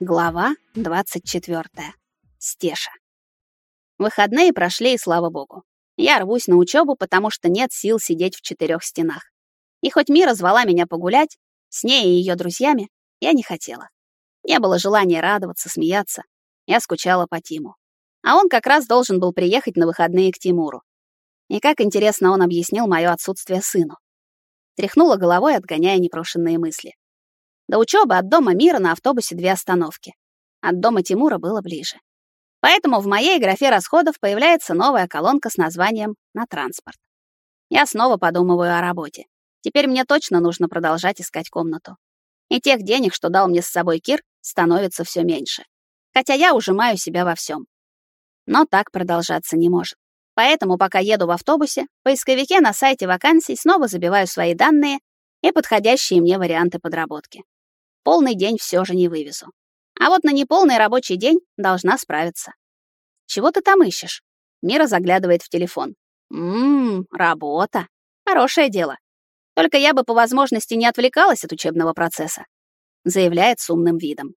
Глава 24. Стеша. Выходные прошли, и слава богу. Я рвусь на учебу, потому что нет сил сидеть в четырех стенах. И хоть Мира звала меня погулять, с ней и ее друзьями, я не хотела. Не было желания радоваться, смеяться. Я скучала по Тиму. А он как раз должен был приехать на выходные к Тимуру. И как интересно он объяснил мое отсутствие сыну. Тряхнула головой, отгоняя непрошенные мысли. До учебы от дома Мира на автобусе две остановки. От дома Тимура было ближе. Поэтому в моей графе расходов появляется новая колонка с названием «На транспорт». Я снова подумываю о работе. Теперь мне точно нужно продолжать искать комнату. И тех денег, что дал мне с собой Кир, становится все меньше. Хотя я ужимаю себя во всем. Но так продолжаться не может. Поэтому, пока еду в автобусе, в поисковике на сайте вакансий снова забиваю свои данные и подходящие мне варианты подработки полный день все же не вывезу. А вот на неполный рабочий день должна справиться. Чего ты там ищешь? Мира заглядывает в телефон. Ммм, работа. Хорошее дело. Только я бы по возможности не отвлекалась от учебного процесса, заявляет с умным видом.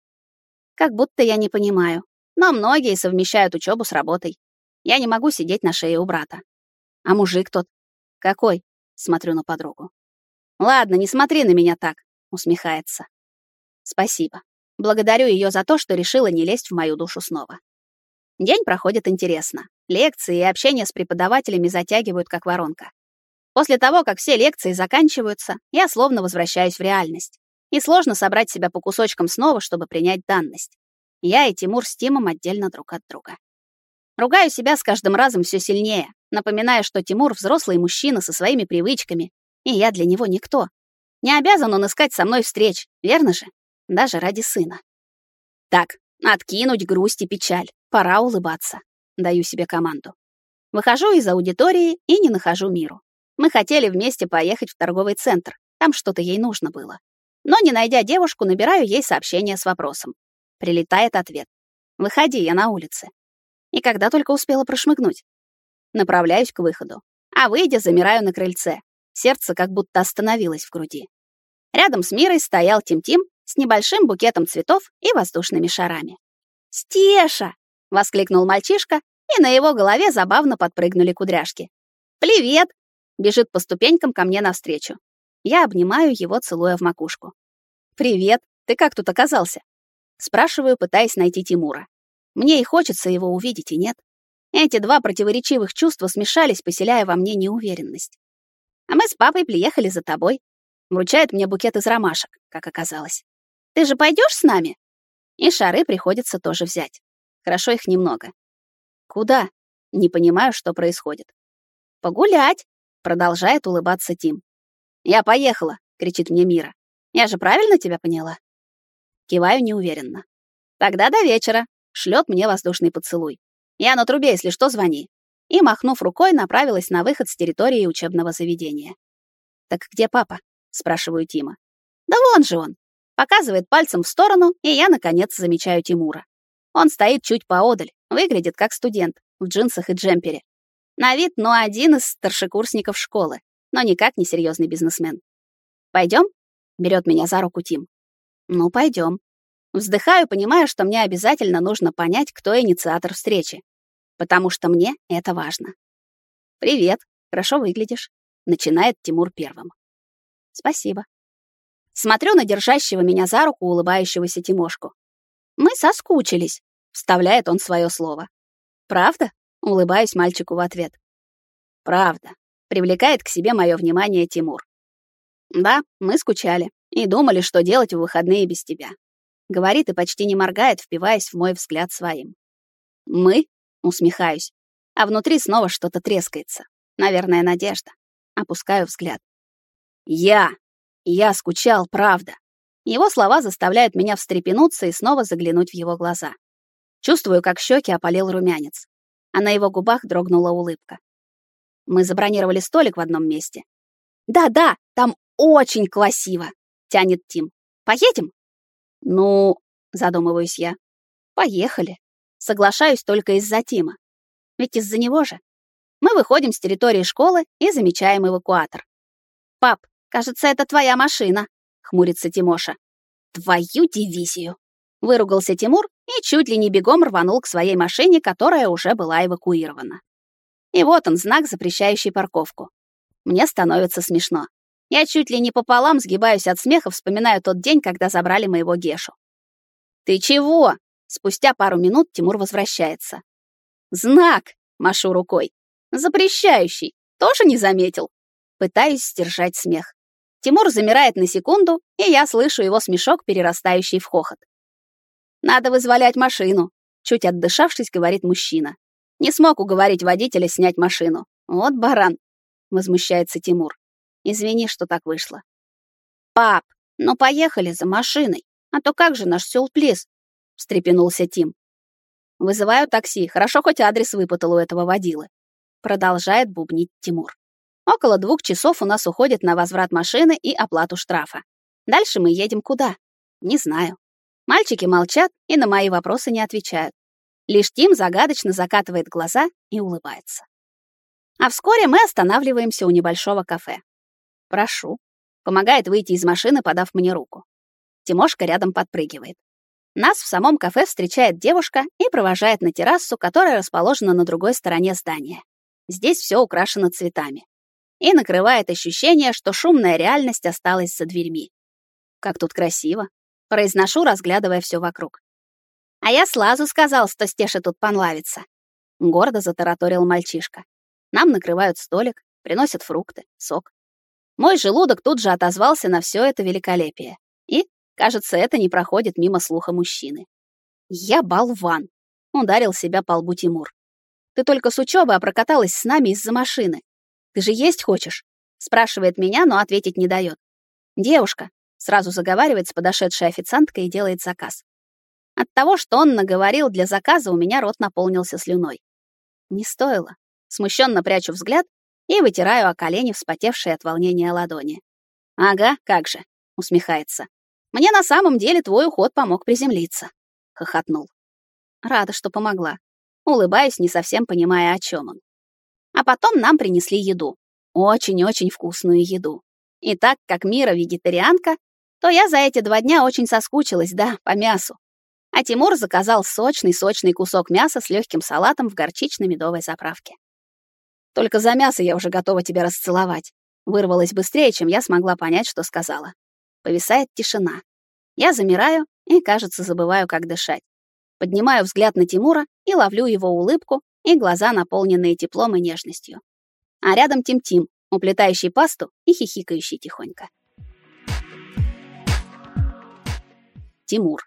Как будто я не понимаю. Но многие совмещают учебу с работой. Я не могу сидеть на шее у брата. А мужик тот? Какой? Смотрю на подругу. Ладно, не смотри на меня так, усмехается. Спасибо. Благодарю ее за то, что решила не лезть в мою душу снова. День проходит интересно. Лекции и общение с преподавателями затягивают как воронка. После того, как все лекции заканчиваются, я словно возвращаюсь в реальность. И сложно собрать себя по кусочкам снова, чтобы принять данность. Я и Тимур с Тимом отдельно друг от друга. Ругаю себя с каждым разом все сильнее, напоминая, что Тимур взрослый мужчина со своими привычками, и я для него никто. Не обязан он искать со мной встреч, верно же? Даже ради сына. Так, откинуть грусть и печаль, пора улыбаться. Даю себе команду. Выхожу из аудитории и не нахожу миру. Мы хотели вместе поехать в торговый центр, там что-то ей нужно было. Но не найдя девушку, набираю ей сообщение с вопросом. Прилетает ответ. «Выходи, я на улице». И когда только успела прошмыгнуть. Направляюсь к выходу. А выйдя, замираю на крыльце. Сердце как будто остановилось в груди. Рядом с Мирой стоял Тим-Тим с небольшим букетом цветов и воздушными шарами. «Стеша!» — воскликнул мальчишка, и на его голове забавно подпрыгнули кудряшки. «Привет!» — бежит по ступенькам ко мне навстречу. Я обнимаю его, целуя в макушку. «Привет! Ты как тут оказался?» Спрашиваю, пытаясь найти Тимура. Мне и хочется его увидеть, и нет. Эти два противоречивых чувства смешались, поселяя во мне неуверенность. А мы с папой приехали за тобой. Вручает мне букет из ромашек, как оказалось. Ты же пойдешь с нами? И шары приходится тоже взять. Хорошо их немного. Куда? Не понимаю, что происходит. Погулять, продолжает улыбаться Тим. Я поехала, кричит мне Мира. Я же правильно тебя поняла? Киваю неуверенно. Тогда до вечера. Шлет мне воздушный поцелуй. Я на трубе, если что, звони. И, махнув рукой, направилась на выход с территории учебного заведения. Так где папа? спрашиваю Тима. Да вон же он, Показывает пальцем в сторону, и я, наконец, замечаю Тимура. Он стоит чуть поодаль, выглядит как студент, в джинсах и джемпере. На вид, ну, один из старшекурсников школы, но никак не серьезный бизнесмен. Пойдем? берет меня за руку Тим. Ну, пойдем. Вздыхаю, понимая, что мне обязательно нужно понять, кто инициатор встречи. Потому что мне это важно. «Привет, хорошо выглядишь», — начинает Тимур первым. «Спасибо», Смотрю на держащего меня за руку улыбающегося Тимошку. «Мы соскучились», — вставляет он свое слово. «Правда?» — улыбаюсь мальчику в ответ. «Правда», — привлекает к себе мое внимание Тимур. «Да, мы скучали и думали, что делать в выходные без тебя», — говорит и почти не моргает, впиваясь в мой взгляд своим. «Мы?» — усмехаюсь, а внутри снова что-то трескается. Наверное, надежда. Опускаю взгляд. «Я!» Я скучал, правда. Его слова заставляют меня встрепенуться и снова заглянуть в его глаза. Чувствую, как щеки опалил румянец, а на его губах дрогнула улыбка. Мы забронировали столик в одном месте. «Да-да, там очень красиво!» — тянет Тим. «Поедем?» «Ну...» — задумываюсь я. «Поехали». Соглашаюсь только из-за Тима. Ведь из-за него же. Мы выходим с территории школы и замечаем эвакуатор. «Пап, «Кажется, это твоя машина», — хмурится Тимоша. «Твою дивизию!» Выругался Тимур и чуть ли не бегом рванул к своей машине, которая уже была эвакуирована. И вот он, знак, запрещающий парковку. Мне становится смешно. Я чуть ли не пополам сгибаюсь от смеха, вспоминаю тот день, когда забрали моего Гешу. «Ты чего?» Спустя пару минут Тимур возвращается. «Знак!» — машу рукой. «Запрещающий! Тоже не заметил?» Пытаюсь сдержать смех. Тимур замирает на секунду, и я слышу его смешок, перерастающий в хохот. «Надо вызволять машину», — чуть отдышавшись, говорит мужчина. Не смог уговорить водителя снять машину. Вот баран, возмущается Тимур. Извини, что так вышло. Пап, ну поехали за машиной, а то как же наш сюрприз? встрепенулся Тим. Вызываю такси, хорошо хоть адрес выпытал у этого водилы. Продолжает бубнить Тимур. Около двух часов у нас уходит на возврат машины и оплату штрафа. Дальше мы едем куда? Не знаю. Мальчики молчат и на мои вопросы не отвечают. Лишь Тим загадочно закатывает глаза и улыбается. А вскоре мы останавливаемся у небольшого кафе. «Прошу», — помогает выйти из машины, подав мне руку. Тимошка рядом подпрыгивает. Нас в самом кафе встречает девушка и провожает на террасу, которая расположена на другой стороне здания. Здесь все украшено цветами. И накрывает ощущение, что шумная реальность осталась за дверьми. Как тут красиво, произношу, разглядывая все вокруг. А я сразу сказал, что Стеше тут понравится. Гордо затараторил мальчишка. Нам накрывают столик, приносят фрукты, сок. Мой желудок тут же отозвался на все это великолепие. И, кажется, это не проходит мимо слуха мужчины. Я болван. Ударил себя по лбу Тимур. Ты только с учебы, а прокаталась с нами из-за машины. Ты же есть хочешь? Спрашивает меня, но ответить не дает. Девушка. Сразу заговаривает с подошедшей официанткой и делает заказ. От того, что он наговорил для заказа, у меня рот наполнился слюной. Не стоило. Смущенно прячу взгляд и вытираю о колени вспотевшие от волнения ладони. «Ага, как же», — усмехается. «Мне на самом деле твой уход помог приземлиться», — хохотнул. Рада, что помогла. Улыбаюсь, не совсем понимая, о чем он. А потом нам принесли еду. Очень-очень вкусную еду. И так как Мира вегетарианка, то я за эти два дня очень соскучилась, да, по мясу а Тимур заказал сочный-сочный кусок мяса с легким салатом в горчично-медовой заправке. «Только за мясо я уже готова тебя расцеловать», вырвалось быстрее, чем я смогла понять, что сказала. Повисает тишина. Я замираю и, кажется, забываю, как дышать. Поднимаю взгляд на Тимура и ловлю его улыбку и глаза, наполненные теплом и нежностью. А рядом Тим-Тим, уплетающий пасту и хихикающий тихонько. Тимур.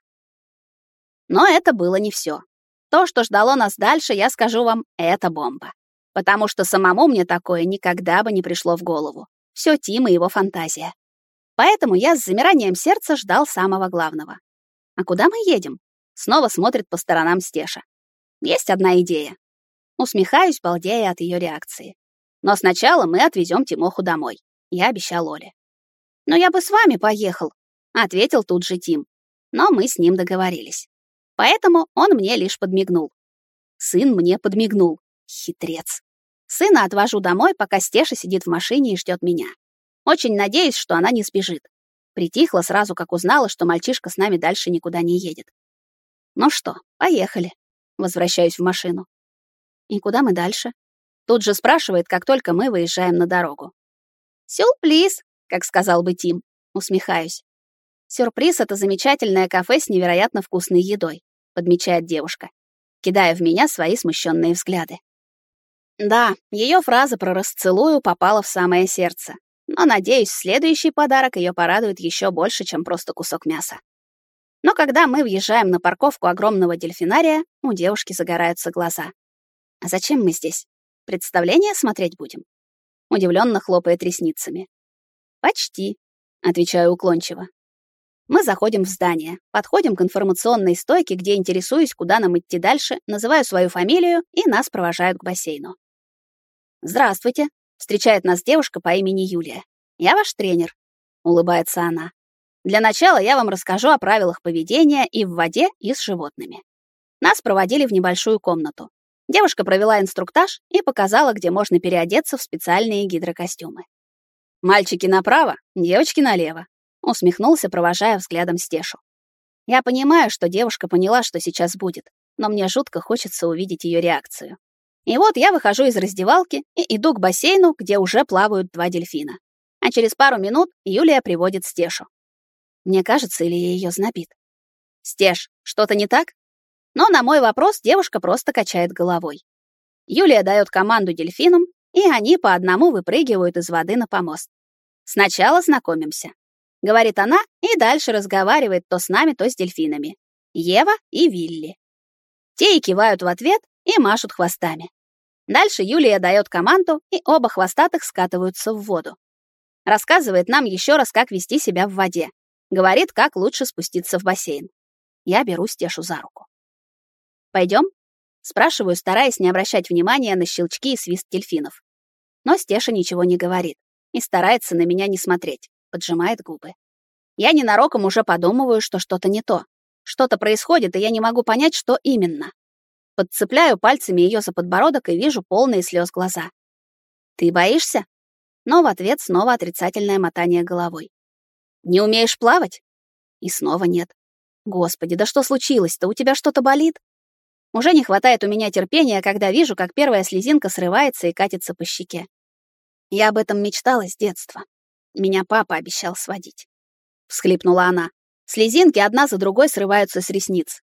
Но это было не все. То, что ждало нас дальше, я скажу вам, это бомба. Потому что самому мне такое никогда бы не пришло в голову. Все Тим и его фантазия. Поэтому я с замиранием сердца ждал самого главного. А куда мы едем? Снова смотрит по сторонам Стеша. Есть одна идея. Усмехаюсь, балдея от ее реакции. Но сначала мы отвезем Тимоху домой. Я обещал Оле. «Но я бы с вами поехал», — ответил тут же Тим. Но мы с ним договорились. Поэтому он мне лишь подмигнул. Сын мне подмигнул. Хитрец. Сына отвожу домой, пока Стеша сидит в машине и ждет меня. Очень надеюсь, что она не сбежит. Притихла сразу, как узнала, что мальчишка с нами дальше никуда не едет. Ну что, поехали. Возвращаюсь в машину. И куда мы дальше? Тут же спрашивает, как только мы выезжаем на дорогу. Сюрприз, как сказал бы Тим. Усмехаюсь. Сюрприз — это замечательное кафе с невероятно вкусной едой, подмечает девушка, кидая в меня свои смущенные взгляды. Да, ее фраза про расцелую попала в самое сердце. Но, надеюсь, следующий подарок ее порадует еще больше, чем просто кусок мяса. Но когда мы въезжаем на парковку огромного дельфинария, у девушки загораются глаза. А зачем мы здесь? Представление смотреть будем? Удивленно хлопает ресницами. Почти, отвечаю уклончиво. Мы заходим в здание, подходим к информационной стойке, где интересуюсь, куда нам идти дальше, называю свою фамилию, и нас провожают к бассейну. «Здравствуйте», — встречает нас девушка по имени Юлия. «Я ваш тренер», — улыбается она. «Для начала я вам расскажу о правилах поведения и в воде, и с животными». Нас проводили в небольшую комнату. Девушка провела инструктаж и показала, где можно переодеться в специальные гидрокостюмы. «Мальчики направо, девочки налево», усмехнулся, провожая взглядом Стешу. Я понимаю, что девушка поняла, что сейчас будет, но мне жутко хочется увидеть ее реакцию. И вот я выхожу из раздевалки и иду к бассейну, где уже плавают два дельфина. А через пару минут Юлия приводит Стешу. Мне кажется, или ее знобит. «Стеш, что-то не так?» Но на мой вопрос девушка просто качает головой. Юлия дает команду дельфинам, и они по одному выпрыгивают из воды на помост. «Сначала знакомимся», — говорит она, и дальше разговаривает то с нами, то с дельфинами. Ева и Вилли. Те и кивают в ответ, и машут хвостами. Дальше Юлия дает команду, и оба хвостатых скатываются в воду. Рассказывает нам еще раз, как вести себя в воде. Говорит, как лучше спуститься в бассейн. Я беру Стешу за руку. Пойдем? Спрашиваю, стараясь не обращать внимания на щелчки и свист дельфинов. Но Стеша ничего не говорит и старается на меня не смотреть, поджимает губы. Я ненароком уже подумываю, что что-то не то. Что-то происходит, и я не могу понять, что именно. Подцепляю пальцами ее за подбородок и вижу полные слез глаза. «Ты боишься?» Но в ответ снова отрицательное мотание головой. «Не умеешь плавать?» И снова нет. «Господи, да что случилось-то? У тебя что-то болит?» Уже не хватает у меня терпения, когда вижу, как первая слезинка срывается и катится по щеке. Я об этом мечтала с детства. Меня папа обещал сводить. Всхлипнула она. Слезинки одна за другой срываются с ресниц.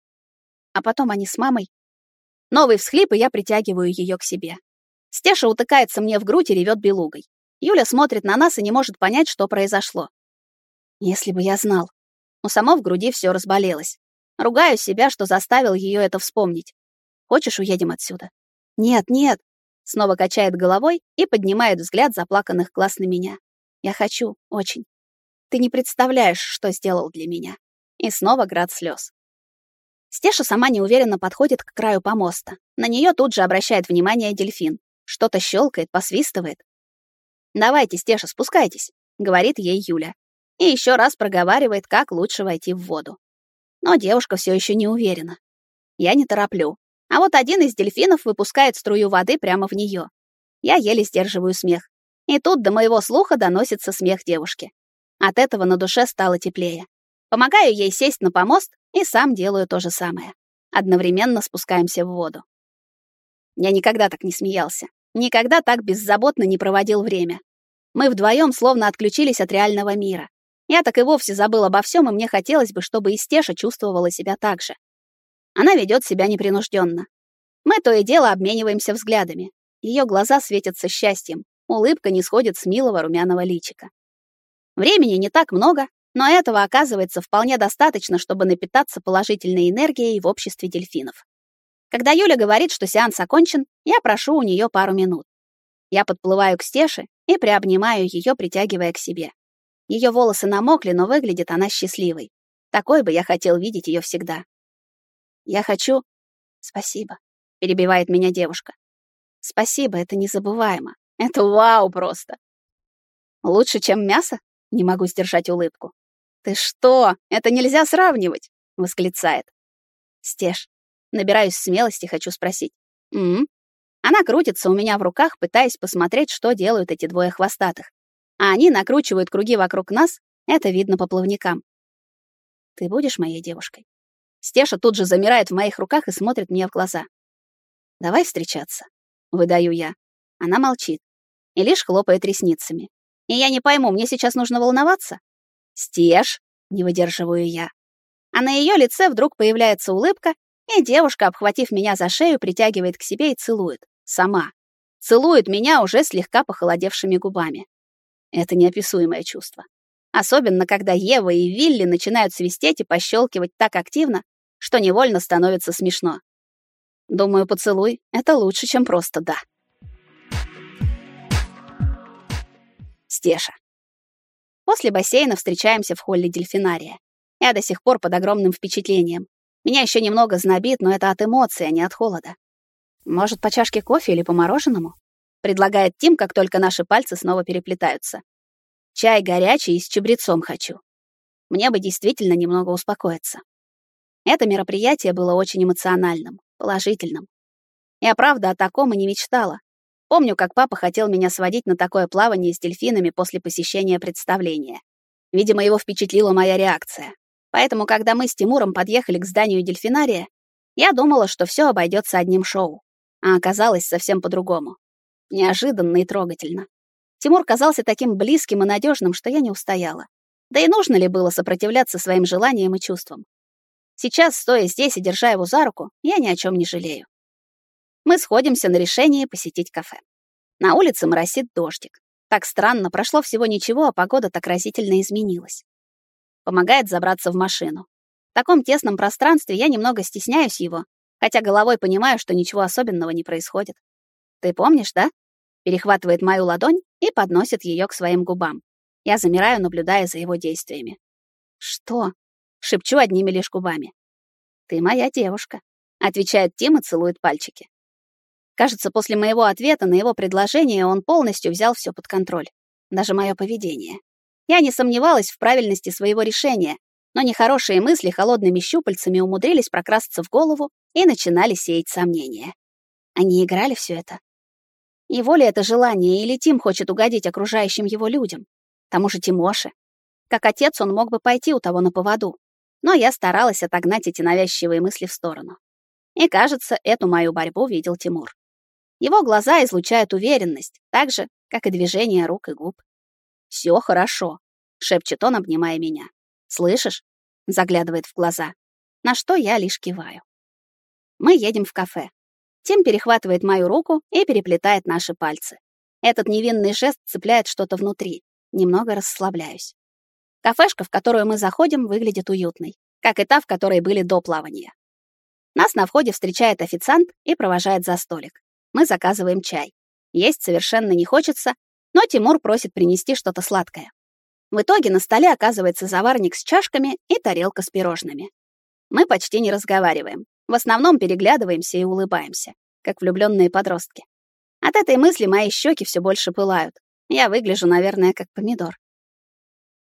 А потом они с мамой. Новый всхлип, и я притягиваю ее к себе. Стеша утыкается мне в грудь и ревет белугой. Юля смотрит на нас и не может понять, что произошло. Если бы я знал. У само в груди все разболелось. Ругаю себя, что заставил ее это вспомнить. Хочешь, уедем отсюда? Нет, нет. Снова качает головой и поднимает взгляд заплаканных глаз на меня. Я хочу, очень. Ты не представляешь, что сделал для меня. И снова град слез. Стеша сама неуверенно подходит к краю помоста. На нее тут же обращает внимание дельфин. Что-то щелкает, посвистывает. «Давайте, Стеша, спускайтесь», — говорит ей Юля. И еще раз проговаривает, как лучше войти в воду но девушка все еще не уверена. Я не тороплю. А вот один из дельфинов выпускает струю воды прямо в нее. Я еле сдерживаю смех. И тут до моего слуха доносится смех девушки. От этого на душе стало теплее. Помогаю ей сесть на помост и сам делаю то же самое. Одновременно спускаемся в воду. Я никогда так не смеялся. Никогда так беззаботно не проводил время. Мы вдвоем словно отключились от реального мира. Я так и вовсе забыл обо всем, и мне хотелось бы, чтобы Истеша чувствовала себя так же. Она ведет себя непринужденно. Мы то и дело обмениваемся взглядами. Ее глаза светятся счастьем, улыбка не сходит с милого румяного личика. Времени не так много, но этого оказывается вполне достаточно, чтобы напитаться положительной энергией в обществе дельфинов. Когда Юля говорит, что сеанс окончен, я прошу у нее пару минут. Я подплываю к Стеше и приобнимаю ее, притягивая к себе. Ее волосы намокли, но выглядит она счастливой. Такой бы я хотел видеть ее всегда. Я хочу... Спасибо, перебивает меня девушка. Спасибо, это незабываемо. Это вау просто. Лучше, чем мясо? Не могу сдержать улыбку. Ты что? Это нельзя сравнивать, восклицает. Стеж, набираюсь смелости, хочу спросить. М, -м, Она крутится у меня в руках, пытаясь посмотреть, что делают эти двое хвостатых а они накручивают круги вокруг нас, это видно по плавникам. Ты будешь моей девушкой? Стеша тут же замирает в моих руках и смотрит мне в глаза. Давай встречаться, выдаю я. Она молчит и лишь хлопает ресницами. И я не пойму, мне сейчас нужно волноваться? Стеш, не выдерживаю я. А на ее лице вдруг появляется улыбка, и девушка, обхватив меня за шею, притягивает к себе и целует. Сама. Целует меня уже слегка похолодевшими губами. Это неописуемое чувство. Особенно, когда Ева и Вилли начинают свистеть и пощелкивать так активно, что невольно становится смешно. Думаю, поцелуй — это лучше, чем просто «да». Стеша. После бассейна встречаемся в холле дельфинария. Я до сих пор под огромным впечатлением. Меня еще немного знобит, но это от эмоций, а не от холода. Может, по чашке кофе или по мороженому? Предлагает Тим, как только наши пальцы снова переплетаются. Чай горячий и с чабрецом хочу. Мне бы действительно немного успокоиться. Это мероприятие было очень эмоциональным, положительным. Я правда о таком и не мечтала. Помню, как папа хотел меня сводить на такое плавание с дельфинами после посещения представления. Видимо, его впечатлила моя реакция. Поэтому, когда мы с Тимуром подъехали к зданию дельфинария, я думала, что все обойдется одним шоу, а оказалось совсем по-другому. Неожиданно и трогательно. Тимур казался таким близким и надежным, что я не устояла. Да и нужно ли было сопротивляться своим желаниям и чувствам? Сейчас, стоя здесь и держа его за руку, я ни о чем не жалею. Мы сходимся на решение посетить кафе. На улице моросит дождик. Так странно, прошло всего ничего, а погода так разительно изменилась. Помогает забраться в машину. В таком тесном пространстве я немного стесняюсь его, хотя головой понимаю, что ничего особенного не происходит. Ты помнишь, да? Перехватывает мою ладонь и подносит ее к своим губам. Я замираю, наблюдая за его действиями. Что? Шепчу одними лишь губами. Ты моя девушка, отвечает Тим и целует пальчики. Кажется, после моего ответа на его предложение он полностью взял все под контроль, даже мое поведение. Я не сомневалась в правильности своего решения, но нехорошие мысли холодными щупальцами умудрились прокрасться в голову и начинали сеять сомнения. Они играли все это. Его ли это желание, или Тим хочет угодить окружающим его людям? Тому же Тимоше. Как отец он мог бы пойти у того на поводу. Но я старалась отогнать эти навязчивые мысли в сторону. И, кажется, эту мою борьбу видел Тимур. Его глаза излучают уверенность, так же, как и движение рук и губ. «Все хорошо», — шепчет он, обнимая меня. «Слышишь?» — заглядывает в глаза, на что я лишь киваю. Мы едем в кафе. Тим перехватывает мою руку и переплетает наши пальцы. Этот невинный жест цепляет что-то внутри. Немного расслабляюсь. Кафешка, в которую мы заходим, выглядит уютной, как и та, в которой были до плавания. Нас на входе встречает официант и провожает за столик. Мы заказываем чай. Есть совершенно не хочется, но Тимур просит принести что-то сладкое. В итоге на столе оказывается заварник с чашками и тарелка с пирожными. Мы почти не разговариваем. В основном переглядываемся и улыбаемся, как влюбленные подростки. От этой мысли мои щеки все больше пылают. Я выгляжу, наверное, как помидор.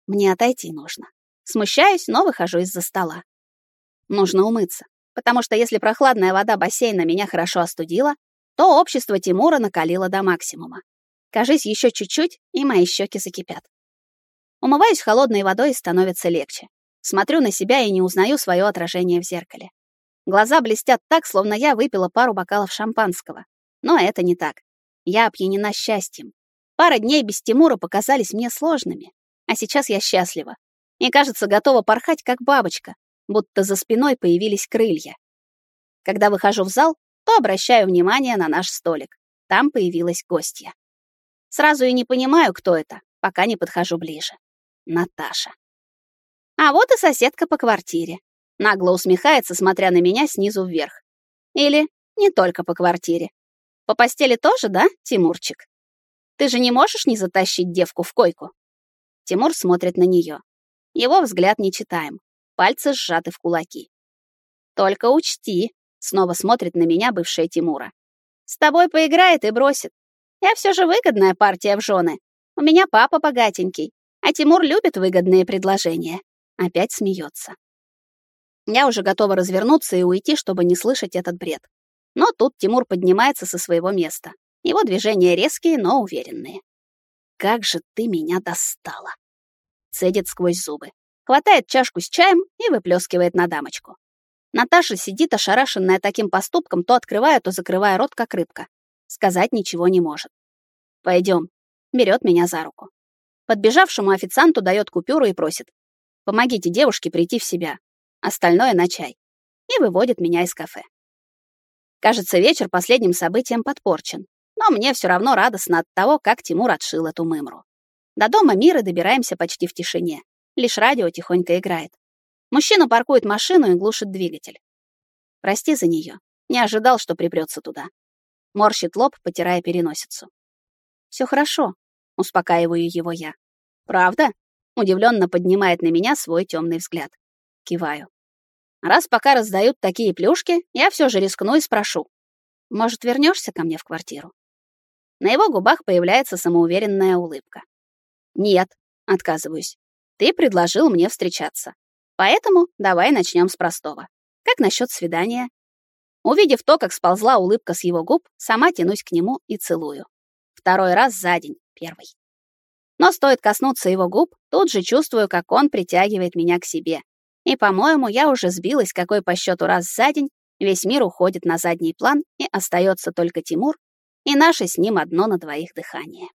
Мне отойти нужно. Смущаюсь, но выхожу из-за стола. Нужно умыться, потому что если прохладная вода бассейна меня хорошо остудила, то общество Тимура накалило до максимума. Кажись, еще чуть-чуть, и мои щеки закипят. Умываюсь холодной водой и становится легче. Смотрю на себя и не узнаю свое отражение в зеркале. Глаза блестят так, словно я выпила пару бокалов шампанского. Но это не так. Я опьянена счастьем. Пара дней без Тимура показались мне сложными, а сейчас я счастлива. И, кажется, готова порхать, как бабочка, будто за спиной появились крылья. Когда выхожу в зал, то обращаю внимание на наш столик. Там появилась гостья. Сразу и не понимаю, кто это, пока не подхожу ближе. Наташа. А вот и соседка по квартире. Нагло усмехается, смотря на меня снизу вверх. Или не только по квартире. По постели тоже, да, Тимурчик? Ты же не можешь не затащить девку в койку? Тимур смотрит на нее. Его взгляд не читаем. Пальцы сжаты в кулаки. Только учти, Снова смотрит на меня бывшая Тимура. С тобой поиграет и бросит. Я все же выгодная партия в жены. У меня папа богатенький, а Тимур любит выгодные предложения. Опять смеется. Я уже готова развернуться и уйти, чтобы не слышать этот бред. Но тут Тимур поднимается со своего места. Его движения резкие, но уверенные. «Как же ты меня достала!» Цедит сквозь зубы. Хватает чашку с чаем и выплескивает на дамочку. Наташа сидит ошарашенная таким поступком, то открывая, то закрывая рот, как рыбка. Сказать ничего не может. Пойдем. Берет меня за руку. Подбежавшему официанту дает купюру и просит. Помогите девушке прийти в себя. Остальное на чай. И выводит меня из кафе. Кажется, вечер последним событием подпорчен. Но мне все равно радостно от того, как Тимур отшил эту мымру. До дома Миры добираемся почти в тишине. Лишь радио тихонько играет. Мужчина паркует машину и глушит двигатель. Прости за нее. Не ожидал, что припрется туда. Морщит лоб, потирая переносицу. Все хорошо, успокаиваю его я. Правда? Удивленно поднимает на меня свой темный взгляд. Киваю. Раз пока раздают такие плюшки, я все же рискну и спрошу. Может, вернешься ко мне в квартиру? На его губах появляется самоуверенная улыбка. Нет, отказываюсь. Ты предложил мне встречаться. Поэтому давай начнем с простого. Как насчет свидания? Увидев то, как сползла улыбка с его губ, сама тянусь к нему и целую. Второй раз за день, первый. Но стоит коснуться его губ, тут же чувствую, как он притягивает меня к себе. И, по-моему, я уже сбилась, какой по счету раз за день весь мир уходит на задний план, и остается только Тимур и наше с ним одно на двоих дыхание.